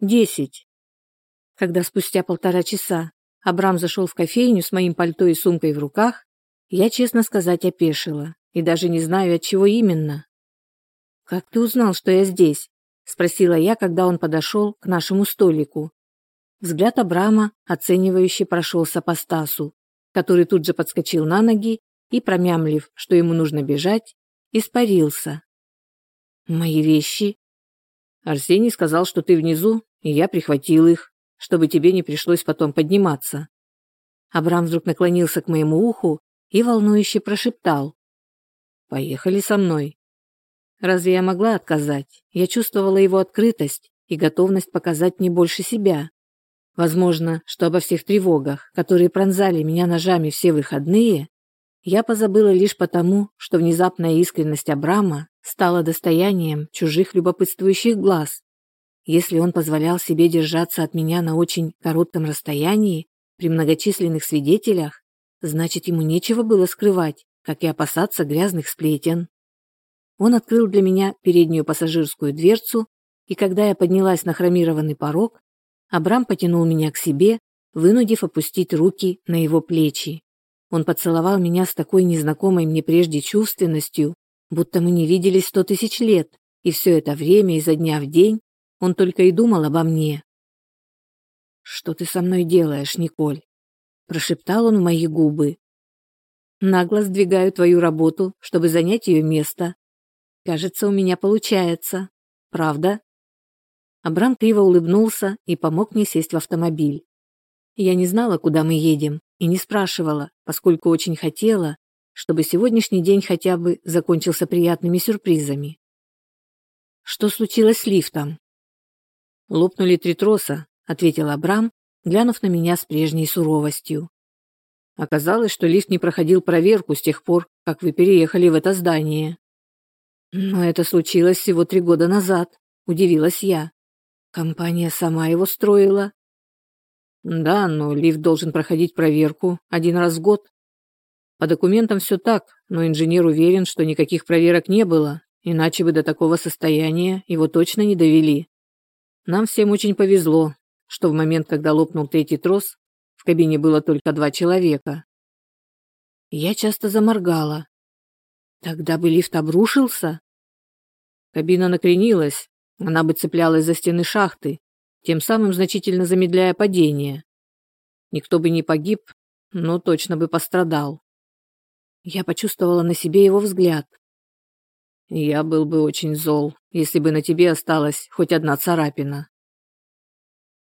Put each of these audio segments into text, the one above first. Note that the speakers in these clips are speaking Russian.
Десять. Когда спустя полтора часа Абрам зашел в кофейню с моим пальто и сумкой в руках, я, честно сказать, опешила и даже не знаю, от чего именно. «Как ты узнал, что я здесь?» – спросила я, когда он подошел к нашему столику. Взгляд Абрама, оценивающий, прошелся по Стасу, который тут же подскочил на ноги и, промямлив, что ему нужно бежать, испарился. «Мои вещи?» «Арсений сказал, что ты внизу, и я прихватил их, чтобы тебе не пришлось потом подниматься». Абрам вдруг наклонился к моему уху и волнующе прошептал. «Поехали со мной». Разве я могла отказать? Я чувствовала его открытость и готовность показать мне больше себя. Возможно, что обо всех тревогах, которые пронзали меня ножами все выходные, я позабыла лишь потому, что внезапная искренность Абрама стала достоянием чужих любопытствующих глаз. Если он позволял себе держаться от меня на очень коротком расстоянии при многочисленных свидетелях, значит, ему нечего было скрывать, как и опасаться грязных сплетен. Он открыл для меня переднюю пассажирскую дверцу, и когда я поднялась на хромированный порог, Абрам потянул меня к себе, вынудив опустить руки на его плечи. Он поцеловал меня с такой незнакомой мне прежде чувственностью, будто мы не виделись сто тысяч лет, и все это время, изо дня в день, он только и думал обо мне. «Что ты со мной делаешь, Николь?» – прошептал он в мои губы. «Нагло сдвигаю твою работу, чтобы занять ее место. Кажется, у меня получается. Правда?» Абрам криво улыбнулся и помог мне сесть в автомобиль. Я не знала, куда мы едем, и не спрашивала, поскольку очень хотела, чтобы сегодняшний день хотя бы закончился приятными сюрпризами. Что случилось с лифтом? Лопнули три троса, ответил Абрам, глянув на меня с прежней суровостью. Оказалось, что лифт не проходил проверку с тех пор, как вы переехали в это здание. Но это случилось всего три года назад, удивилась я. Компания сама его строила. Да, но лифт должен проходить проверку один раз в год. По документам все так, но инженер уверен, что никаких проверок не было, иначе бы до такого состояния его точно не довели. Нам всем очень повезло, что в момент, когда лопнул третий трос, в кабине было только два человека. Я часто заморгала. Тогда бы лифт обрушился? Кабина накренилась, она бы цеплялась за стены шахты, тем самым значительно замедляя падение. Никто бы не погиб, но точно бы пострадал. Я почувствовала на себе его взгляд. Я был бы очень зол, если бы на тебе осталась хоть одна царапина.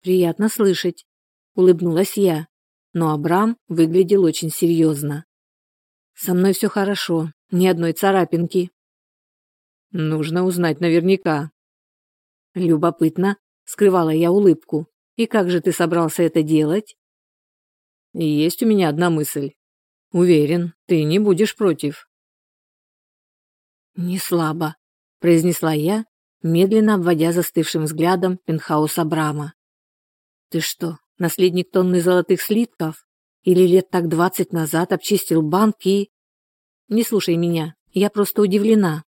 Приятно слышать, улыбнулась я, но Абрам выглядел очень серьезно. Со мной все хорошо, ни одной царапинки. Нужно узнать наверняка, Любопытно, скрывала я улыбку. И как же ты собрался это делать? Есть у меня одна мысль. Уверен, ты не будешь против. Не слабо, произнесла я, медленно обводя застывшим взглядом пентхаус Абрама. Ты что, наследник тонны золотых слитков? Или лет так двадцать назад обчистил банк и... Не слушай меня, я просто удивлена.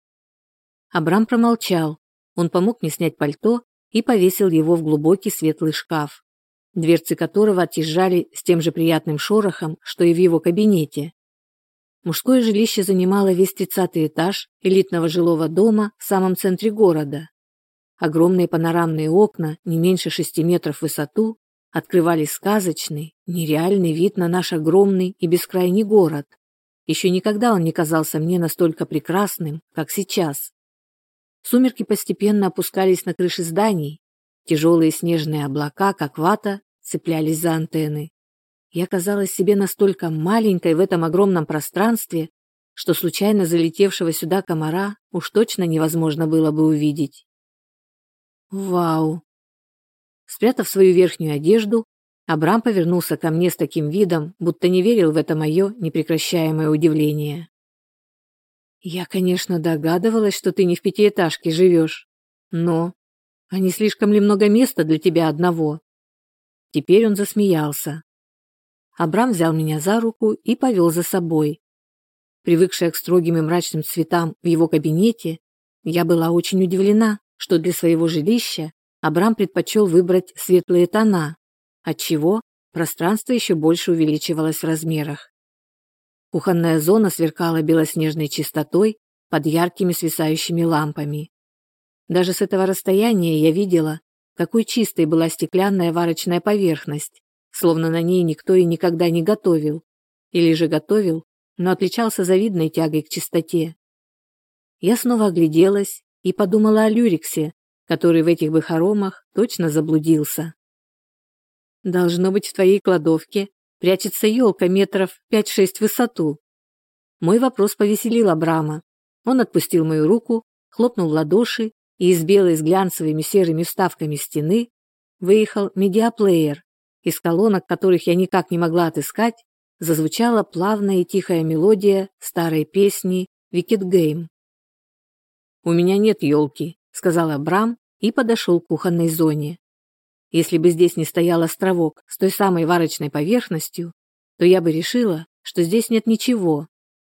Абрам промолчал, он помог мне снять пальто и повесил его в глубокий светлый шкаф, дверцы которого отъезжали с тем же приятным шорохом, что и в его кабинете. Мужское жилище занимало весь тридцатый этаж элитного жилого дома в самом центре города. Огромные панорамные окна, не меньше шести метров в высоту, открывали сказочный, нереальный вид на наш огромный и бескрайний город. Еще никогда он не казался мне настолько прекрасным, как сейчас. Сумерки постепенно опускались на крыши зданий. Тяжелые снежные облака, как вата, цеплялись за антенны. Я казалась себе настолько маленькой в этом огромном пространстве, что случайно залетевшего сюда комара уж точно невозможно было бы увидеть. Вау! Спрятав свою верхнюю одежду, Абрам повернулся ко мне с таким видом, будто не верил в это мое непрекращаемое удивление. Я, конечно, догадывалась, что ты не в пятиэтажке живешь, но... А не слишком ли много места для тебя одного? Теперь он засмеялся. Абрам взял меня за руку и повел за собой. Привыкшая к строгим и мрачным цветам в его кабинете, я была очень удивлена, что для своего жилища Абрам предпочел выбрать светлые тона, отчего пространство еще больше увеличивалось в размерах. Кухонная зона сверкала белоснежной чистотой под яркими свисающими лампами. Даже с этого расстояния я видела, какой чистой была стеклянная варочная поверхность, словно на ней никто и никогда не готовил. Или же готовил, но отличался завидной тягой к чистоте. Я снова огляделась и подумала о Люриксе, который в этих бы хоромах точно заблудился. Должно быть, в твоей кладовке прячется елка метров 5-6 в высоту. Мой вопрос повеселил Абрама. Он отпустил мою руку, хлопнул в ладоши, и из белой с глянцевыми серыми вставками стены выехал медиаплеер, из колонок которых я никак не могла отыскать, зазвучала плавная и тихая мелодия старой песни «Wicked Game». «У меня нет елки», — сказал Абрам и подошел к кухонной зоне. Если бы здесь не стоял островок с той самой варочной поверхностью, то я бы решила, что здесь нет ничего,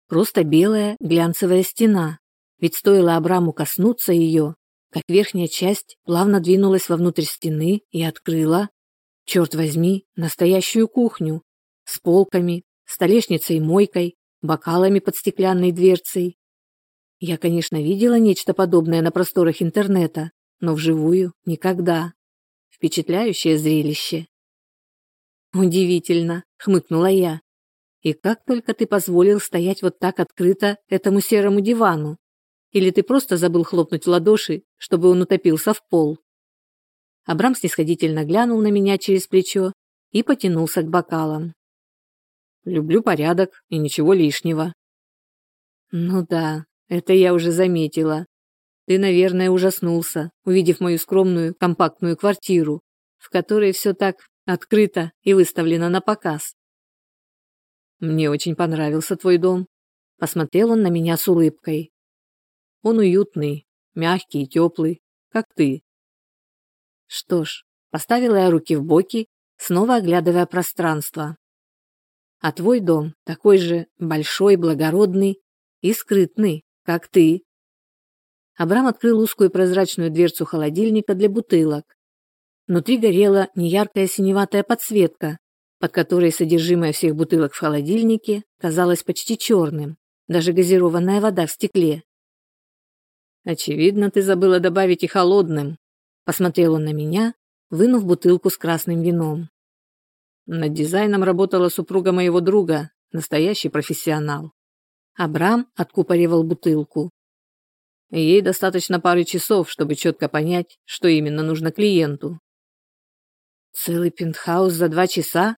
просто белая глянцевая стена, ведь стоило Абраму коснуться ее, как верхняя часть плавно двинулась вовнутрь стены и открыла, черт возьми, настоящую кухню с полками, столешницей-мойкой, бокалами под стеклянной дверцей. Я, конечно, видела нечто подобное на просторах интернета, но вживую никогда. Впечатляющее зрелище. «Удивительно», — хмыкнула я. «И как только ты позволил стоять вот так открыто этому серому дивану? Или ты просто забыл хлопнуть в ладоши, чтобы он утопился в пол?» Абрам снисходительно глянул на меня через плечо и потянулся к бокалам. «Люблю порядок и ничего лишнего». «Ну да, это я уже заметила. Ты, наверное, ужаснулся, увидев мою скромную, компактную квартиру, в которой все так открыто и выставлено на показ. Мне очень понравился твой дом. Посмотрел он на меня с улыбкой. Он уютный, мягкий и теплый, как ты. Что ж, поставила я руки в боки, снова оглядывая пространство. А твой дом такой же большой, благородный и скрытный, как ты. Абрам открыл узкую прозрачную дверцу холодильника для бутылок. Внутри горела неяркая синеватая подсветка, под которой содержимое всех бутылок в холодильнике казалось почти черным, даже газированная вода в стекле. «Очевидно, ты забыла добавить и холодным», — посмотрел он на меня, вынув бутылку с красным вином. Над дизайном работала супруга моего друга, настоящий профессионал. Абрам откупоривал бутылку. Ей достаточно пары часов, чтобы четко понять, что именно нужно клиенту. Целый пентхаус за два часа?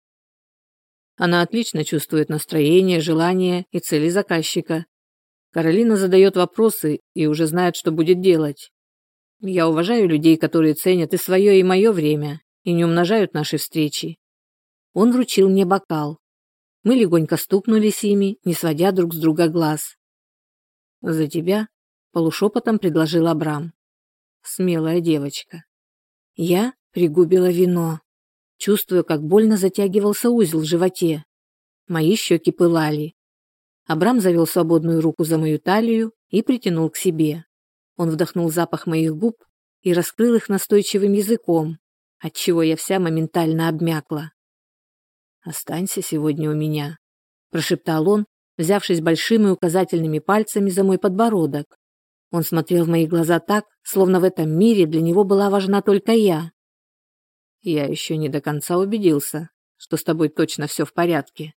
Она отлично чувствует настроение, желание и цели заказчика. Каролина задает вопросы и уже знает, что будет делать. Я уважаю людей, которые ценят и свое, и мое время, и не умножают наши встречи. Он вручил мне бокал. Мы легонько стукнулись ими, не сводя друг с друга глаз. «За тебя полушепотом предложил Абрам. Смелая девочка. Я пригубила вино, чувствуя, как больно затягивался узел в животе. Мои щеки пылали. Абрам завел свободную руку за мою талию и притянул к себе. Он вдохнул запах моих губ и раскрыл их настойчивым языком, отчего я вся моментально обмякла. «Останься сегодня у меня», – прошептал он, взявшись большими указательными пальцами за мой подбородок. Он смотрел в мои глаза так, словно в этом мире для него была важна только я. Я еще не до конца убедился, что с тобой точно все в порядке.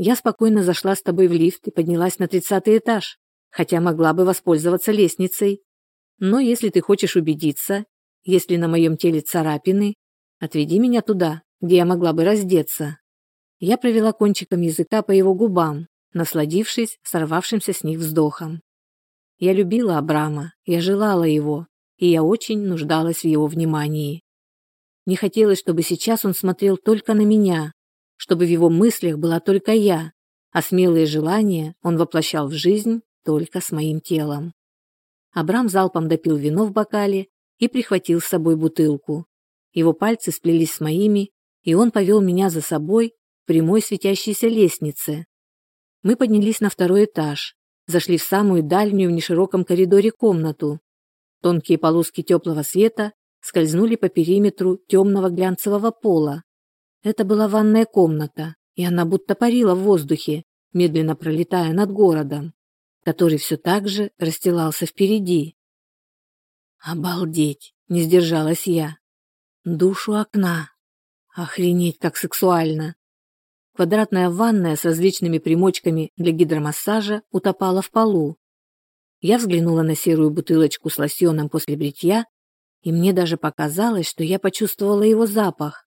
Я спокойно зашла с тобой в лифт и поднялась на тридцатый этаж, хотя могла бы воспользоваться лестницей. Но если ты хочешь убедиться, если на моем теле царапины, отведи меня туда, где я могла бы раздеться. Я провела кончиком языка по его губам, насладившись сорвавшимся с них вздохом. Я любила Абрама, я желала его, и я очень нуждалась в его внимании. Не хотелось, чтобы сейчас он смотрел только на меня, чтобы в его мыслях была только я, а смелые желания он воплощал в жизнь только с моим телом. Абрам залпом допил вино в бокале и прихватил с собой бутылку. Его пальцы сплелись с моими, и он повел меня за собой к прямой светящейся лестнице. Мы поднялись на второй этаж, зашли в самую дальнюю в нешироком коридоре комнату. Тонкие полоски теплого света скользнули по периметру темного глянцевого пола. Это была ванная комната, и она будто парила в воздухе, медленно пролетая над городом, который все так же расстилался впереди. «Обалдеть!» – не сдержалась я. «Душу окна! Охренеть, как сексуально!» Квадратная ванная с различными примочками для гидромассажа утопала в полу. Я взглянула на серую бутылочку с лосьоном после бритья, и мне даже показалось, что я почувствовала его запах.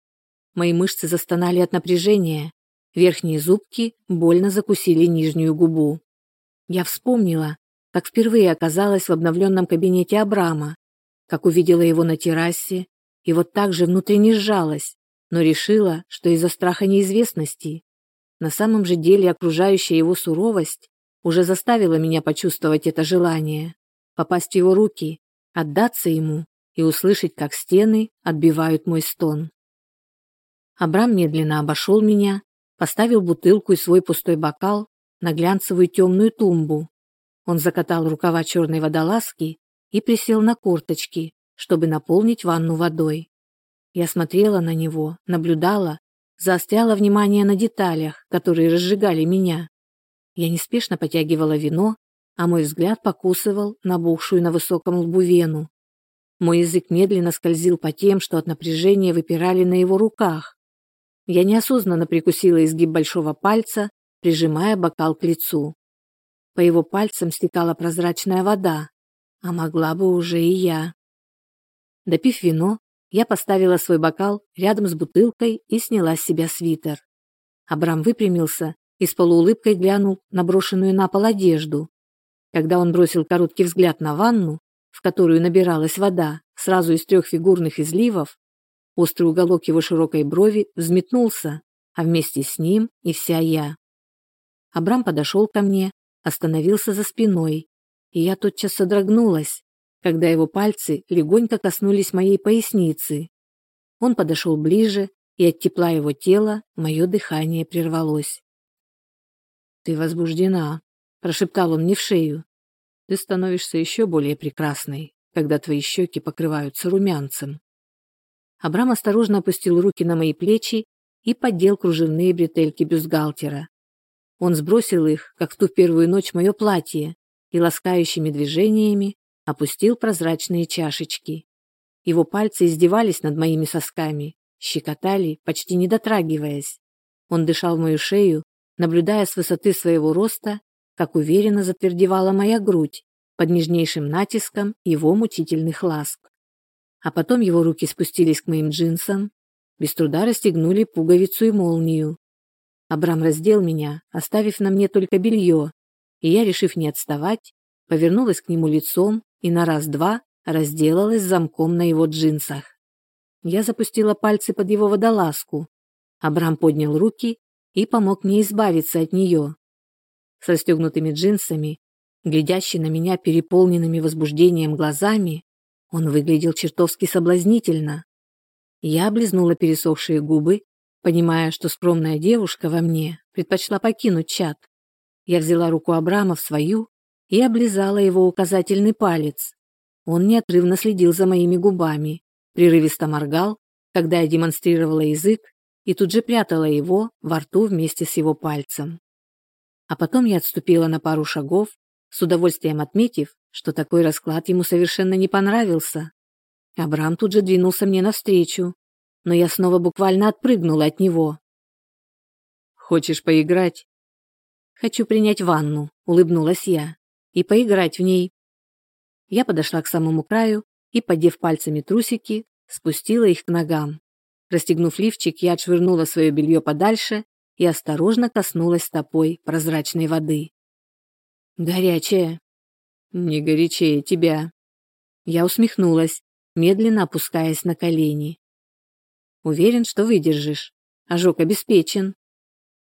Мои мышцы застонали от напряжения, верхние зубки больно закусили нижнюю губу. Я вспомнила, как впервые оказалась в обновленном кабинете Абрама, как увидела его на террасе, и вот так же внутренне сжалась, но решила, что из-за страха неизвестности. На самом же деле окружающая его суровость уже заставила меня почувствовать это желание, попасть в его руки, отдаться ему и услышать, как стены отбивают мой стон. Абрам медленно обошел меня, поставил бутылку и свой пустой бокал на глянцевую темную тумбу. Он закатал рукава черной водолазки и присел на корточки, чтобы наполнить ванну водой. Я смотрела на него, наблюдала, заостряла внимание на деталях, которые разжигали меня. Я неспешно потягивала вино, а мой взгляд покусывал набухшую на высоком лбу вену. Мой язык медленно скользил по тем, что от напряжения выпирали на его руках. Я неосознанно прикусила изгиб большого пальца, прижимая бокал к лицу. По его пальцам стекала прозрачная вода, а могла бы уже и я. Допив вино, я поставила свой бокал рядом с бутылкой и сняла с себя свитер. Абрам выпрямился и с полуулыбкой глянул на брошенную на пол одежду. Когда он бросил короткий взгляд на ванну, в которую набиралась вода, сразу из трех фигурных изливов, острый уголок его широкой брови взметнулся, а вместе с ним и вся я. Абрам подошел ко мне, остановился за спиной, и я тотчас содрогнулась, когда его пальцы легонько коснулись моей поясницы. Он подошел ближе, и от тепла его тела мое дыхание прервалось. «Ты возбуждена», – прошептал он мне в шею. «Ты становишься еще более прекрасной, когда твои щеки покрываются румянцем». Абрам осторожно опустил руки на мои плечи и поддел кружевные бретельки бюстгальтера. Он сбросил их, как в ту первую ночь мое платье, и ласкающими движениями опустил прозрачные чашечки. Его пальцы издевались над моими сосками, щекотали, почти не дотрагиваясь. Он дышал в мою шею, наблюдая с высоты своего роста, как уверенно затвердевала моя грудь под нежнейшим натиском его мучительных ласк. А потом его руки спустились к моим джинсам, без труда расстегнули пуговицу и молнию. Абрам раздел меня, оставив на мне только белье, и я, решив не отставать, повернулась к нему лицом и на раз-два разделалась замком на его джинсах. Я запустила пальцы под его водолазку. Абрам поднял руки и помог мне избавиться от нее. С расстегнутыми джинсами, глядящий на меня переполненными возбуждением глазами, он выглядел чертовски соблазнительно. Я облизнула пересохшие губы, понимая, что скромная девушка во мне предпочла покинуть чат. Я взяла руку Абрама в свою и облизала его указательный палец. Он неотрывно следил за моими губами, прерывисто моргал, когда я демонстрировала язык, и тут же прятала его во рту вместе с его пальцем. А потом я отступила на пару шагов, с удовольствием отметив, что такой расклад ему совершенно не понравился. Абрам тут же двинулся мне навстречу, но я снова буквально отпрыгнула от него. «Хочешь поиграть?» «Хочу принять ванну», — улыбнулась я и поиграть в ней. Я подошла к самому краю и, подев пальцами трусики, спустила их к ногам. Расстегнув лифчик, я отшвырнула свое белье подальше и осторожно коснулась стопой прозрачной воды. «Горячая!» «Не горячее тебя!» Я усмехнулась, медленно опускаясь на колени. «Уверен, что выдержишь. Ожог обеспечен».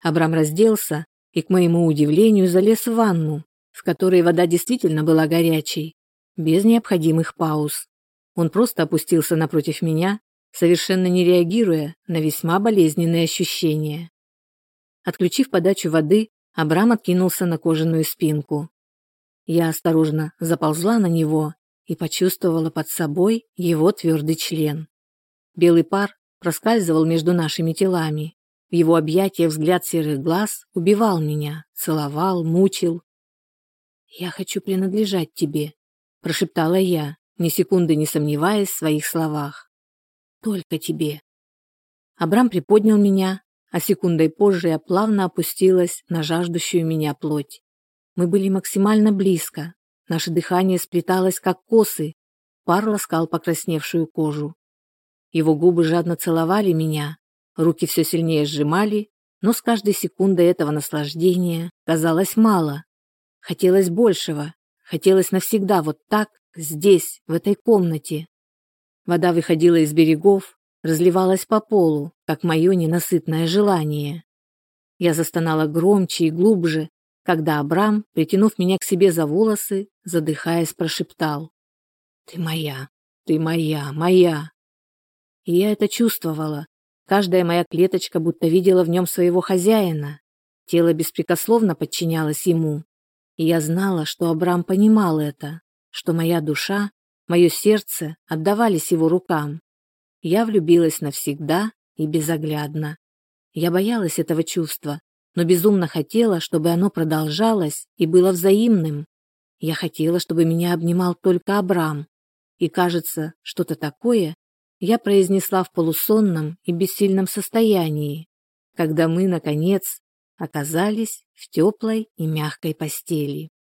Абрам разделся и, к моему удивлению, залез в ванну в которой вода действительно была горячей, без необходимых пауз. Он просто опустился напротив меня, совершенно не реагируя на весьма болезненные ощущения. Отключив подачу воды, Абрам откинулся на кожаную спинку. Я осторожно заползла на него и почувствовала под собой его твердый член. Белый пар проскальзывал между нашими телами. В его объятиях взгляд серых глаз убивал меня, целовал, мучил. «Я хочу принадлежать тебе», – прошептала я, ни секунды не сомневаясь в своих словах. «Только тебе». Абрам приподнял меня, а секундой позже я плавно опустилась на жаждущую меня плоть. Мы были максимально близко, наше дыхание сплеталось как косы, пар ласкал покрасневшую кожу. Его губы жадно целовали меня, руки все сильнее сжимали, но с каждой секундой этого наслаждения казалось мало. Хотелось большего, хотелось навсегда вот так, здесь, в этой комнате. Вода выходила из берегов, разливалась по полу, как мое ненасытное желание. Я застонала громче и глубже, когда Абрам, притянув меня к себе за волосы, задыхаясь, прошептал. «Ты моя, ты моя, моя!» И я это чувствовала. Каждая моя клеточка будто видела в нем своего хозяина. Тело беспрекословно подчинялось ему. И я знала, что Абрам понимал это, что моя душа, мое сердце отдавались его рукам. Я влюбилась навсегда и безоглядно. Я боялась этого чувства, но безумно хотела, чтобы оно продолжалось и было взаимным. Я хотела, чтобы меня обнимал только Абрам. И кажется, что-то такое я произнесла в полусонном и бессильном состоянии, когда мы, наконец, оказались в теплой и мягкой постели.